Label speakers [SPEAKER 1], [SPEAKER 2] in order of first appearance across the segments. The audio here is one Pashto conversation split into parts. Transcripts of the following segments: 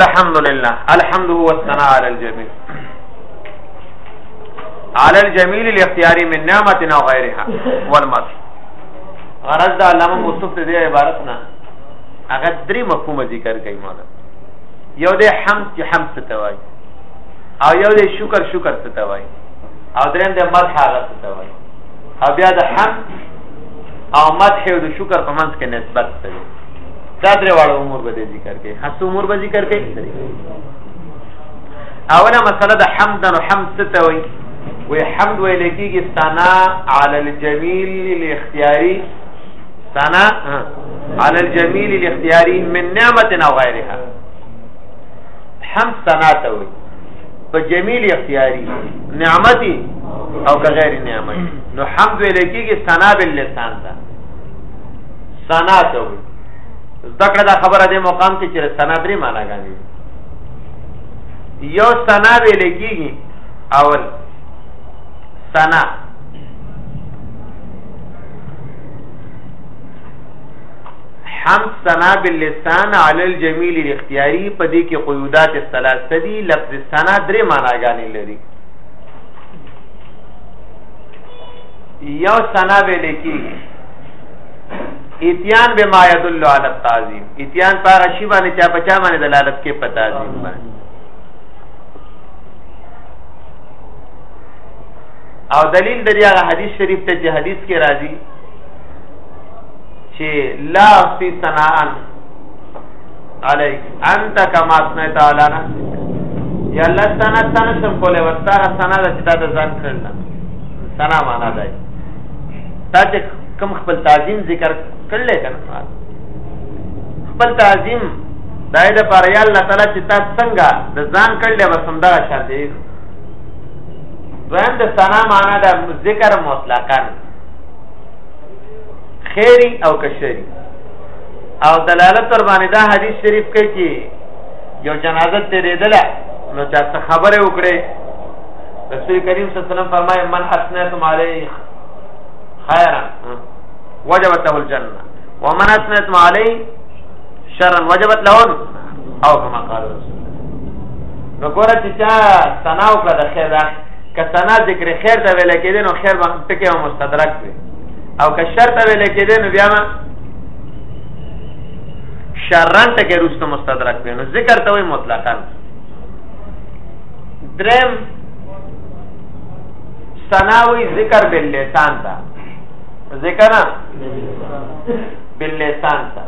[SPEAKER 1] الحمد لله الحمد هو الثناء على الجميل على الجميل الاختيار من نعمت او غيرها والمس غرض د علامه مصطف دې عبارت نه هغه درې مفهوم ذکر کوي مولا یو دې حمد چې حمد څه ته وایي او یو دې شکر شکر څه ته وایي او درېم دې مدح هغه څه ته وایي او بیا د حمد او مدح او د شکر په منځ کې نسبت دی دا درې واړه امور به ذکر کړي خاص امور به ذکر کړي اوله مسله د حمد او حمد څه ته وایي وی حمد ویل کېږي ثنا علی الجمیل الاختیاری ثنا علی الجمیل الاختیاری من نعمت او غیرها حمد ثنا ته وایي په جمیل اختیاری نعمتي او که غیر نعمتي نو حمد ویل کېږي ثنا باللسان ده ثنا ته وي ذکر دا خبره د مقام کې چې ثنا درې معنا غوي یو ثنا ویل کېږي اول ثنا حمد ثنا باللسان علی الجمیل الاختیاری په دې کې قیودات ثلاثه دي لفظ ثنا درې معناګانې لري یو ثنا ویل کېږي اتیان به ما یدل علی التعظیم اتیان په هغه شی باندې چا په چا باندې دلالت کې په تعظیم باندې او دلیل د دې هغه حدیث شریف ته چې حدیث کې راځي چې لا فی ثناءن علیک انت کما اسنیت علی نفسک یا الله ثنا ثنا سم کوله وستا ثنا د چتا د ځان کړل ثنا معنا دی تا چې کم خپل تعظیم ذکر کړل کنه خپل تعظیم دای د پر یا الله تعالی چې تا څنګه د ځان کړل وسم دا شاته دویم د ثنا معنا د ذکر مطلقاً خیری او کشری او دلالت ور باندې دا حدیث شریف کوي چې یو جنازه ته ریدله نو چا څه خبره وکړي رسول کریم صلی الله علیه وسلم فرمایي من اسنتم علیه خیرا وجبت له الجنه ومن اسنتم علیه شرا وجبت له او کما قال رسول نو ګوره چې چا ثنا وکړه د خیر دا که ثنا ذکر خیر ته ویل کېدې نو خیر به ټکی مستدرک وي او که شرط ویل کېدې نو بیا ما شرن ته کې روسته مستدرک وینو ذکر ته وي مطلقاً درم سناوی ذکر باللسان تا ذکر نه باللسان تا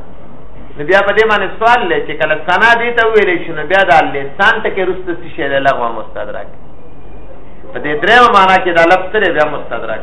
[SPEAKER 1] نو بیا په دې باندې سوال لې چې کله سنا دې ته ویلې شي نو بیا د لسان ته کې رسته څه شی لغوه مستدرک په دې درېمه معنا کې د لفظ سره بیا مستدرک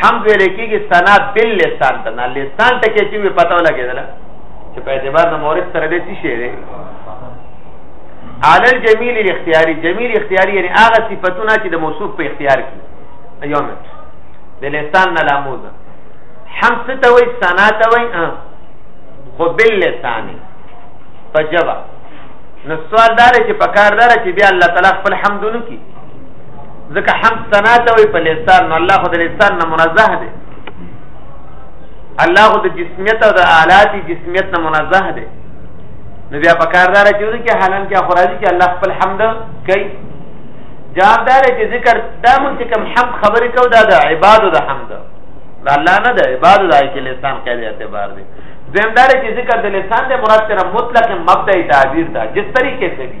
[SPEAKER 1] حمد ویل کېږي ثنا بل لسان ته نه لسان ته کې چې پته ولګېدله چې په اعتبار د مورد سره دې څه شی دی علی الجمیل الاختیاری جمیل اختیاری یعنی هغه صفاتونه چې د موصوف په اختیار کې یو منټ د لسان نه لاموز حمد ته وای ثنا ته وای خو بل لسان په جواب نو سوال دار چې په کار دار چې بیا الله تعالی خپل حمدونه کوي ځکه حمد ثنا ته وي په لسان نو الله خو د لسان نه منزه دی الله خو د جسمیت او د آلات جسمیت نه منزه دی نو بیا په کاردار چې ونه کې حالان کې اخراجي چې الله خپل حمد کوي جوابدار چې ذکر دا مونږ چې کوم حمد خبرې کو دا د عبادت د حمد دا الله نه د عبادت د کې لسان قید اعتبار دی دویم دار چې ذکر د لسان د مراد سره مطلق مبدأ تعبیر دا جس طریقې سے دی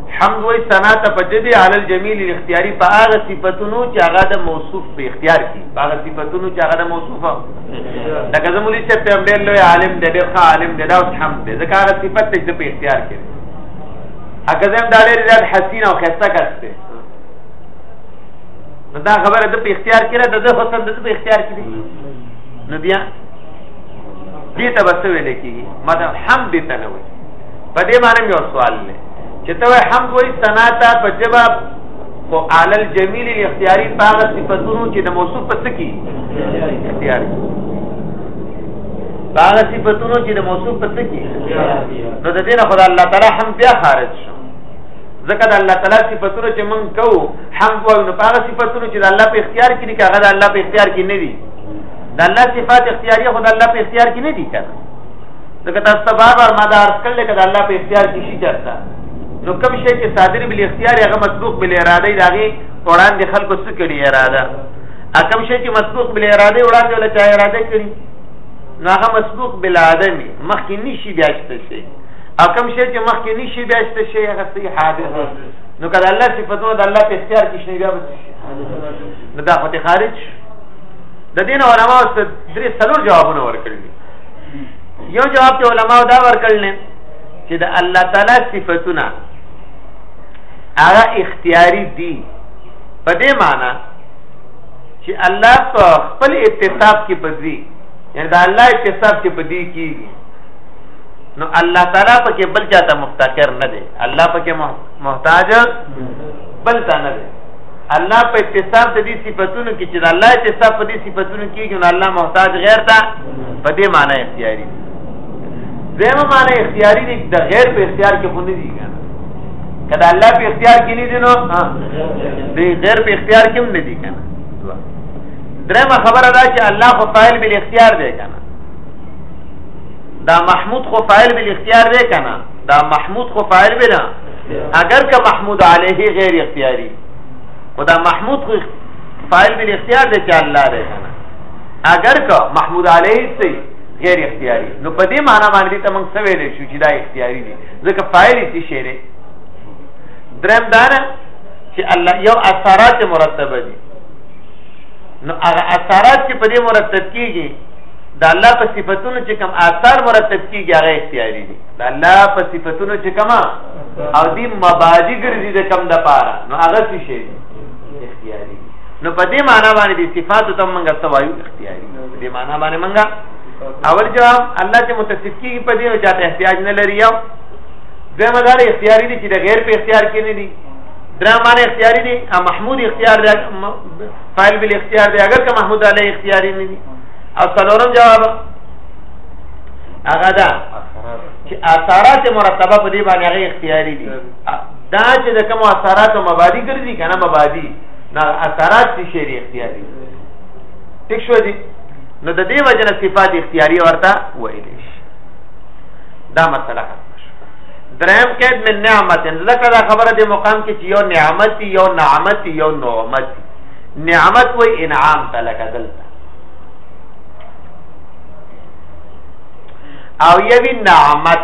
[SPEAKER 1] حمد وای ثنا ته په جبه علی الجمیل الاختیاری په هغه صفاتونو چې هغه د موصوف په اختیار کې په هغه صفاتونو چې هغه د موصوف لکه زموږ چې په ډېر لوی عالم دی ډېر ښه عالم دی دا اوس حمد دی ځکه هغه صفات چې په اختیار کې هغه زم دا ډېر زیات حسین او خسته کسته دا خبره د په اختیار کې ده د حسن د په اختیار کې دی نو بیا دې ته بس ویل کېږي مطلب حمد ته نه وي په دې باندې یو سوال دی چې ته وای حمد وای ثنا ته په جبا خو علل جمیل الاختیاری پاغه صفاتونو چې د موصوف په سکی اختیاری پاغه صفاتونو چې د موصوف په سکی نو د دې نه خدای الله تعالی حمد بیا خارج شو ځکه د الله تعالی صفاتونو چې مونږ کوو حمد وایو نو هغه صفاتونو چې د الله په اختیار کې دي هغه د الله په اختیار کې نه دي د الله صفات اختیاري خو د الله په اختیار کې نه دي کنه ځکه تاسو ته بار بار ما دا عرض کړل کله الله په اختیار کې شي چرته نو کوم شی چې صادر بل اختیار هغه مسبوق بل اراده دی هغه وړاندې خلکو څه کړي اراده اکم شی چې مسبوق بل اراده وړاندې ولا چا اراده کړي نو هغه مسبوق بل ادمي مخکې نشي بیا شته شي اکم شی چې مخکې نشي بیا شته شي هغه سي حادث نو کله الله صفاتونه د الله په اختیار کې شنه بیا نو دا خو خارج د دین علماء درې څلور جوابونه ورکړي یو جواب ته علما دا ورکړل چې د الله تعالی صفاتونه هغه اختیاري دي په دې معنی چې الله په خپل اتصاف کې پدوي یعنی دا الله اتصاف کې پدوي کیږي نو الله تعالی په کې بل چاته مفتقر نه دی الله په کې محتاج بل تا نه دی الله په اتصاف د دې صفاتونو کې چې الله اتصاف په دې صفاتونو کې نو الله محتاج غیر ته په دې معنی اختیاري دي زمو معنی اختیاري دي د غیر په اختیار کې خو نه دي کنه کله الله په اختیار کې نه دي نو د غیر په اختیار کې هم نه دي کنه درېمه خبره ده چې الله خو فاعل بل اختیار دی کنه دا محمود خو فاعل بل اختیار دی کنه دا محمود خو فاعل بل اگر که محمود علیه غیر اختیاری خدا محمود خو فاعل بل اختیار دی چې الله دی کنه اگر که محمود علیه سي غیر اختیاري نو په دې معنی باندې ته موږ څه ویلې شو چې دا اختیاري دي ځکه فاعل یې شی دی درم دا نه چې الله یو اثرات مرتب دي نو هغه اثرات چې په دې مرتب کیږي د الله په صفاتونو چې کوم آثار مرتب کیږي هغه اختیاري دي د الله په صفاتونو چې کوم او دې مبادی ګرځي د کم د پاره نو هغه څه شي اختیاري نو په دې معنا باندې د صفاتو ته موږ څه وایو اختیاري په دې معنا باندې موږ اول جواب الله چې متصف کیږي په دې او چاته احتیاج نه لري یو دغه دار اختیاري دي چې د غیر په اختیار کې نه دي درم باندې اختیاري دي او محمود اختیار دی فاعل بل اختیار دی اگر که محمود علی اختیاري نه دي او څلورم جواب هغه دا چې اثرات مرتبه په دې باندې هغه اختیاري دي دا چې د کوم اثرات او مبادی ګرځي کنه مبادی نه اثرات چې شری اختیاري ټیک شو دي نو د دې وجه نه صفات اختیاري ورته ویل شي دا مسله درم کېد من نعمت لکه دا خبره د مقام کې چې یو نعمت یو نعمت یو نعمت نعمت و انعام ته لکه دلته او یوی نعمت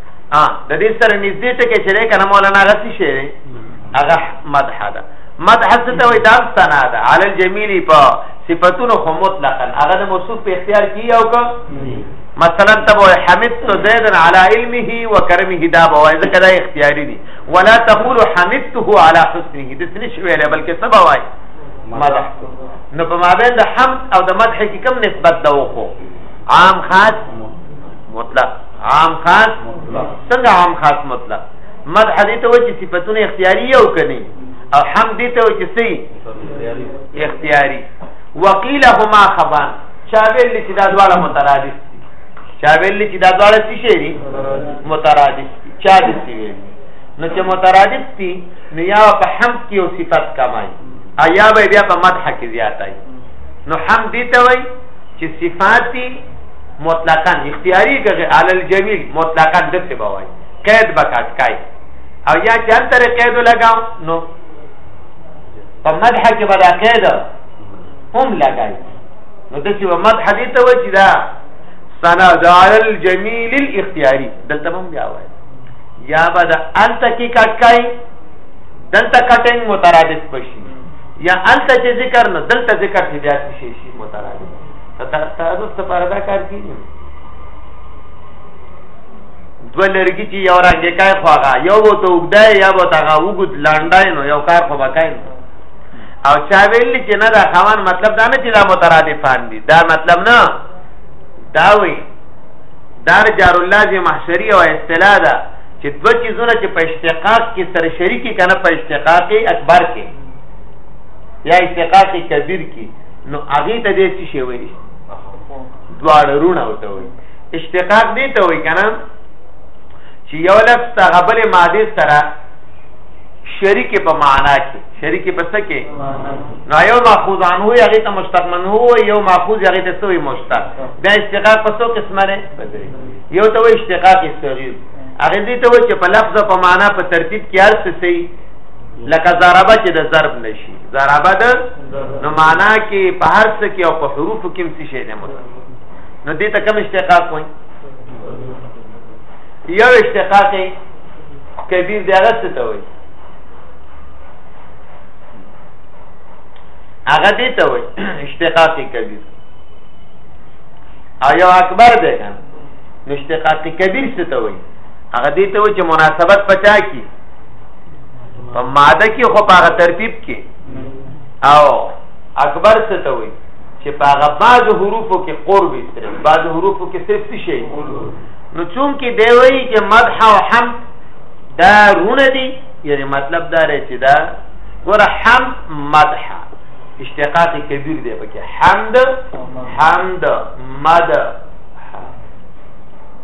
[SPEAKER 1] ها د دې سره نږدې ټکی چې دی کنه مولانا غسی شي هغه مدح ده مدح څه ته وای دا ثنا ده علی الجمیل په صفاتونو خو مطلقاً هغه د موصوف په اختیار کې یو کا مثلا تب حمد تو زید علی علمه و کرمه دا بوای ځکه دا اختیاري دي ولا تقول حمدته علی حسنه د څه نشي ویل بلکې سبا وای مدح نو په مابین د حمد او د مدح کې کم نسبت دا وکړو عام خاص مطلق عام خاص څنګه عام خاص مطلق مدح دې ته و چې صفاتونه اختیاري او کني او حمد دې ته و چې سي اختیاري وقيل هما خبان چا ویل چې دا دواړه مترادف چا ویل چې دا دواړه څه شي دي مترادف چا دې سی ویل نو چې مترادف دي نو یا په حمد کې او صفات کمای ایا به بیا په مدح کې زیاتای نو حمد دې ته وای چې صفاتی مطلقاً اختیاري کغه علی الجمیل مطلقاً د څه بوای قید بکات کای او یا چې انتر قید لگاو نو په مدح کې بلا قید هم لگای نو د څه مدح دې ته وځي دا سنا د علی الجمیل الاختیاری دلته هم بیا وای یا بد انت کې کات کای دلته کټنګ مترادف پشي یا انت چې ذکر نو دلته ذکر چې بیا شي شي مترادف ترادف ته پر دا کار کیږي دو لرګي چې یو رنګه کای خواغه یو وو ته وګدای یا وو تاغه وګد لاندای نو یو کار خو بکای او چا ویل چې نه دا خوان مطلب دا نه چې دا مترادفان دي دا مطلب نه دا وی دار جار الله جی محشری او اصطلاح ده چې دو چیزونه چې په اشتقاق کې سره شریکی کنه په اشتقاق اکبر کې یا اشتقاق کبیر کې نو هغه ته دې څه شي وایي دواړه رونه وته وایي اشتقاق دې ته وایي کنه چې یو لفظ ته غبل ماده سره شریک په معنا کې شریک په څه کې نو یو ماخوذ عنه وي هغه ته مشتق منه وي یو ماخوذ هغه ته سوی مشتق دا اشتقاق په څو قسمه لري یو ته وي اشتقاق صغیر هغه دې ته وي چې په لفظ په معنا په ترتیب کې هر څه سي لکه ضربه چې د ضرب نشي ضربه د نو معنا کې په هر څه کې او په حروف کې څه شی دی مطلب نو دې ته کوم اشتقاق وایي یو اشتقاق کبیر دی هغه څه ته وایي هغه دې ته وایي اشتقاق کبیر او یو اکبر دی کنه نو اشتقاق کبیر څه ته وایي هغه دې ته وایي چې مناسبت پچا کی په ماده کې خو په هغه ترتیب کې او اکبر څه ته وایي چې په هغه بعض حروفو کې قرب صرف بعض حروفو کې صرف څه شي نو چون کې دی وایي چې مدح او حمد دا رونه دي یعنی مطلب دا رې چې دا ګوره حمد مدح اشتقاق کبیر دی پکې حمد حمد مد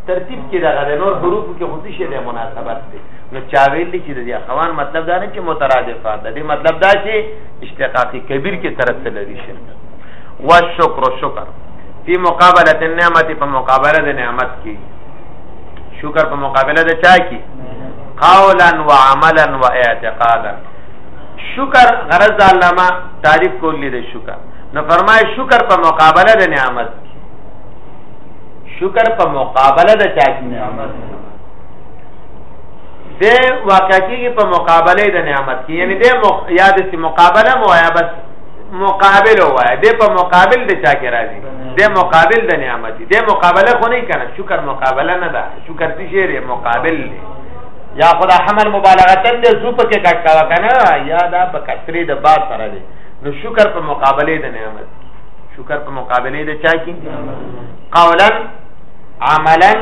[SPEAKER 1] ترتیب کې دا غره نور حروف کې خصوصي شی دی مناسبت دی نو چا ویل دي چې د دې اخوان مطلب دا نه چې مترادفات د دې مطلب دا چې اشتقاقي کبیر کې طرف ته لري شي والشکر شکر فی مقابله النعمت په مقابله د نعمت کې شکر په مقابله د چا کې قولا وعملا واعتقادا شکر غرض علامه تعریف کولی د شکر نو فرمای شکر په مقابله د نعمت شکر په مقابله د چا کې نعمت د واقع کیږي په مقابله د نعمت کې یعنی د یاد سي مقابله مو یا بس مقابل وای د په مقابل د چا کې راځي د مقابل د نعمت د مقابله خو نه کنه شکر مقابله نه ده شکر څه شی دی مقابل دی یا خدا حمل مبالغتن د زو په کې کټ کاوه کنه یا دا په کثرې د با سره دی نو شکر په مقابله د نعمت شکر په مقابله د چا کې قولا عملا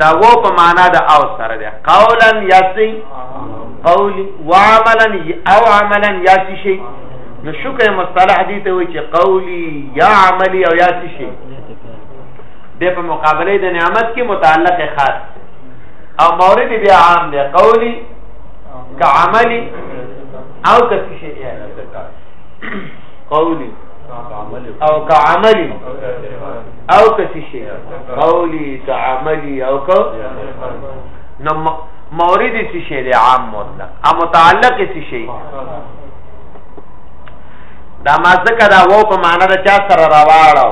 [SPEAKER 1] دا و په معنا د او سره ده قولا یاسی قولی وعملا او عملا یاسی شي نو شکر مصطلح دي ته وي چې قولی یا عملی او یاسی شي د په مقابله د نعمت کې متعلق خاص او مورد بیا عام دی قولی که عملی او که شي قولی او که عملی او کسی شي قولي تعاملي او کو نو مورد څه شي دی عام مطلق ا متعلق څه شي دا ما ځکه دا وو په معنا د چا سره راواړو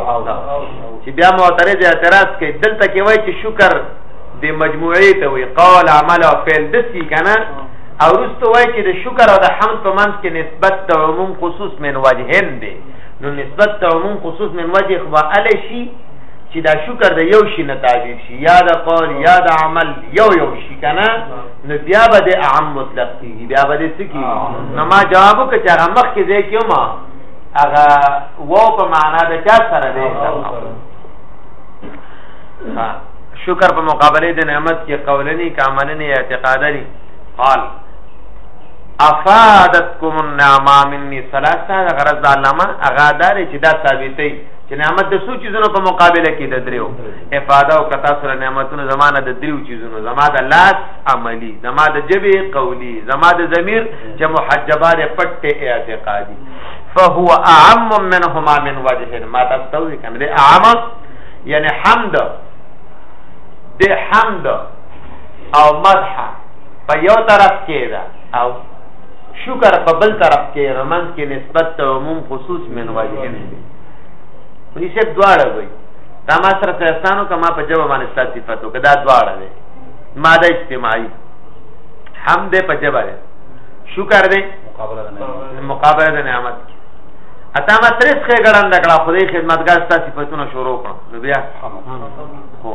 [SPEAKER 1] چې بیا معترض اعتراض کوي دلته کې وای چې شکر د مجموعې ته وي قول عمل او فعل دسی کنه او رستو وای چې د شکر او د حمد په منځ کې نسبت د عموم خصوص من وجهن دی نو نسبت ته عموم خصوص من وجه خو ال شي چې دا شکر د یو شي نه تعبیر شي یا د قول یا د عمل یو یو شي کنه نو بیا به د عام مطلق کیږي بیا به د سکی نو ما جواب وکړ چې هغه مخ کې ځای کیو ما هغه وو په معنا د چا سره دی شکر په مقابله د نعمت کې قولنی کاملنی اعتقادنی قال افادتکم النعمه مني ثلاثه د غرض د علامه هغه دار چې دا ثابتې چې نعمت د څو چیزونو په مقابله کې د دریو افاده او کتا سره نعمتونو زمانه د دریو چیزونو زما د لاس عملی زما د جبه قولی زما د ضمیر چې محجبات پټه اعتقادي فهو اعم منهما من وجه ما تستوي کوم دي اعم یعنی حمد د حمد او مدح په یو طرف کې ده او شکر په بل طرف کې رمز کې نسبت ته عموم خصوص من وجه نه دي پولیس دواړه وي دا ما سره ترستانو کما په جواب باندې ستاسو صفاتو کدا دواړه دي ماده اجتماعي حمد په جبر شکر دې مقابله د نعمت مقابله د نعمت اته ما ترس خې ګړند کړه خدای خدمتګار ستاسو صفاتونه شروع کړو نو بیا خو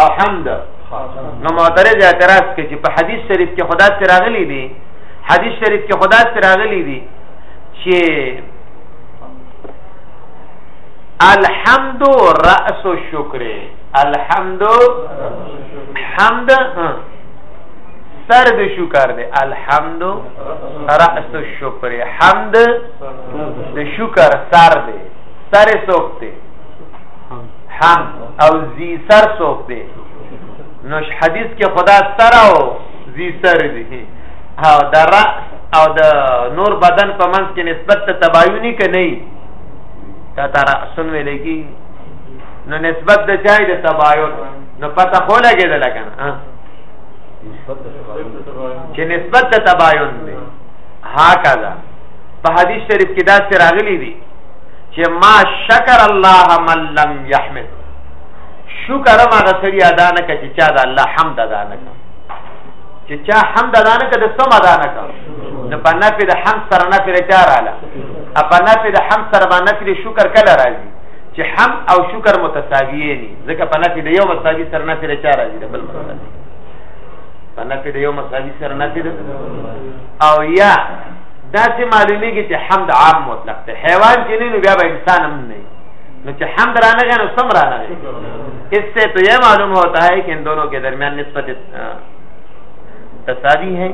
[SPEAKER 1] او حمد نو معترض اعتراض کوي چې په حدیث شریف کې خدا سره راغلي دي حدیث شریف کې خدا سره راغلي دي چې الحمد رأس الشکر الحمد حمد سر د شکر دی الحمد رأس الشکر حمد د شکر سر دی سر سوکته حم او زی سر سوک دی نو حدیث کې خدا سر او زی سر دی او د رأس او د نور بدن په منځ کې نسبت ته تباینی کې نه تا تر سن ویل کی نو نسبت د چای د تباین نو پته خو لګیدل کنه چې نسبت د تباین دی ها کذا په حدیث شریف کې دا سراغلی دی چې ما شکر الله من لم يحمد شکر ما غسړي ادا نه کړي چې چا د الله حمد ادا نه کړي چې چا حمد ادا نه کړي د سم ادا نه کړي نه په نفي د حمد سره نفي رچار اله په نفي د حمد سره باندې نفي شکر کله راځي چې حمد او شکر متساویې دي ځکه په نفي د یو مساوي سره نفي رچار راځي د بل مساوي په نفي د یو مساوي سره نفي او یا دا چې معلومیږي چې حمد عام مطلق دی حیوان چې نه نو بیا به انسان هم نه نو چې حمد را نه غنو سم را نه اس سے تو یہ معلوم ہوتا ہے کہ ان دونوں کے درمیان نسبت تساوی ہے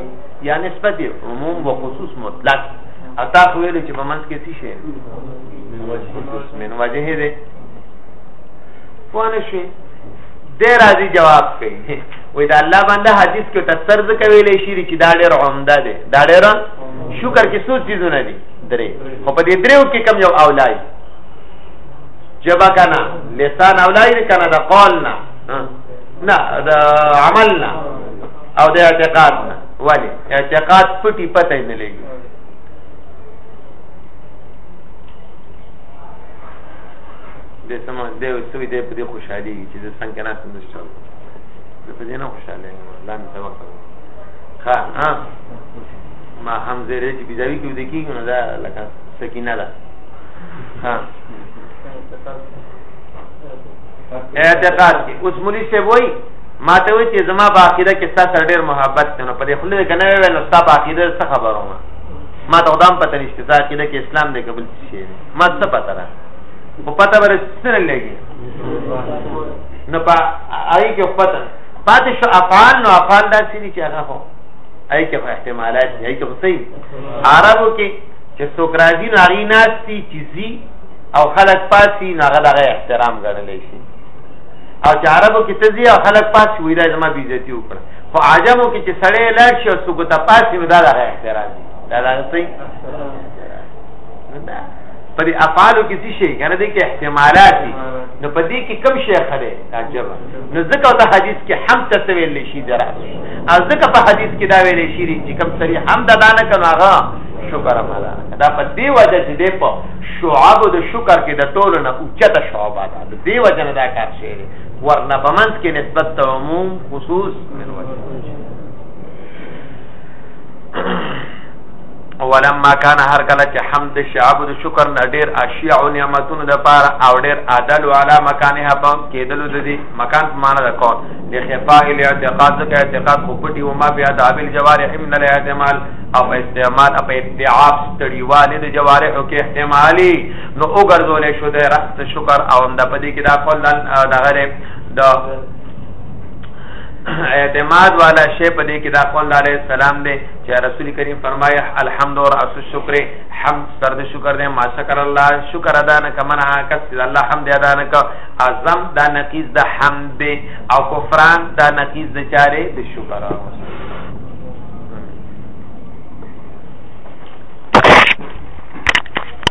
[SPEAKER 1] یا نسبت عموم و خصوص مطلق اتا ویل چې په منځ کې څه شي من وجه دې پونه شي دې راځي جواب کوي وې دا الله باندې حدیث کې تفسیر کوي لې شي چې دا ډېر عمده دی دا ډېر شکر کې څو چیزونه دي درې خو په دې دریو کې کم یو اولای جبا کنا لسان اولای کنا دا قول نه نه دا عمل نه او د اعتقاد نه ولی اعتقاد پټي پته نه لګي د سم د سوي د په دې خوشحالي چې د څنګه نه سم نشته په دې نه خوشاله یم لاندې څه وخت ها ها ما هم زیره چې بيداوي کې ودی کېږي نو دا لکه سکینه ده ها اعتقاد کې اوس مولي شه وای ما ته وی چې زما باقیده کې ستا سره ډېر محبت دی نو په دې خله کې نه ویل ستا باقیده څه خبرو ما ما ته خدام پته نشته دا کې کې اسلام دې قبول شي ما څه پته را په پته ورسره لګي نه په آی کې پته پاتې شو افعال نو افعال دا څه دي چې هغه هو اي کې خو احتمالات دي اي کې خو صحیح عربو کې چې څوک راځي نو هغه ناشتي چې زی او خلک پاسي نو هغه دغه احترام ګڼل شي او چې عربو کې تزي او خلک پاسي وي دا زما بیزتی وکړه خو عجمو کې چې سړی لاړ شي او څوک ته پاسي نو دا دغه احترام دي دا دغه صحیح په دې افعالو کې څه شي کنه دې کې احتمالات دي نو په دې کې کم شي خره عجب نو ځکه دا حدیث کې حم ته څه ویل شي درا او ځکه په حدیث کې دا ویل شي چې کم سری حم دا نه کنه هغه شکر مالا دا په دی وجه چې دی په شعب د شکر کې د ټولو نه اوچته شعب ده د دی وجه نه دا کار شي ورنه په منځ کې نسبت ته عموم خصوص من وجه ولما کان هر کله چې حمد شعب د شکر نه ډیر اشیاء او نعمتونو د پاره او ډیر عدل علی مکانها په کېدلو د دې مکان په معنا د کون د خفاء الاعتقاد څخه اعتقاد خو پټي او ما بیا د ابل جوارح من الاحتمال او استعمال په اتعاب ستړیواله د جوارح کې احتمالي نو وګرځول شو د رست شکر او هم د پدې کې دا خپل دغه د اعتماد والا شی په دې کې دا خپل الله علیه السلام دی چې رسول کریم فرمایي الحمد و راس الشکر حمد سر د شکر دی ما شکر الله شکر ادا نه کمنه کس چې الله حمد ادا نه کو اعظم دا نقیز د حمد او کفران دا نقیز د چاره د شکر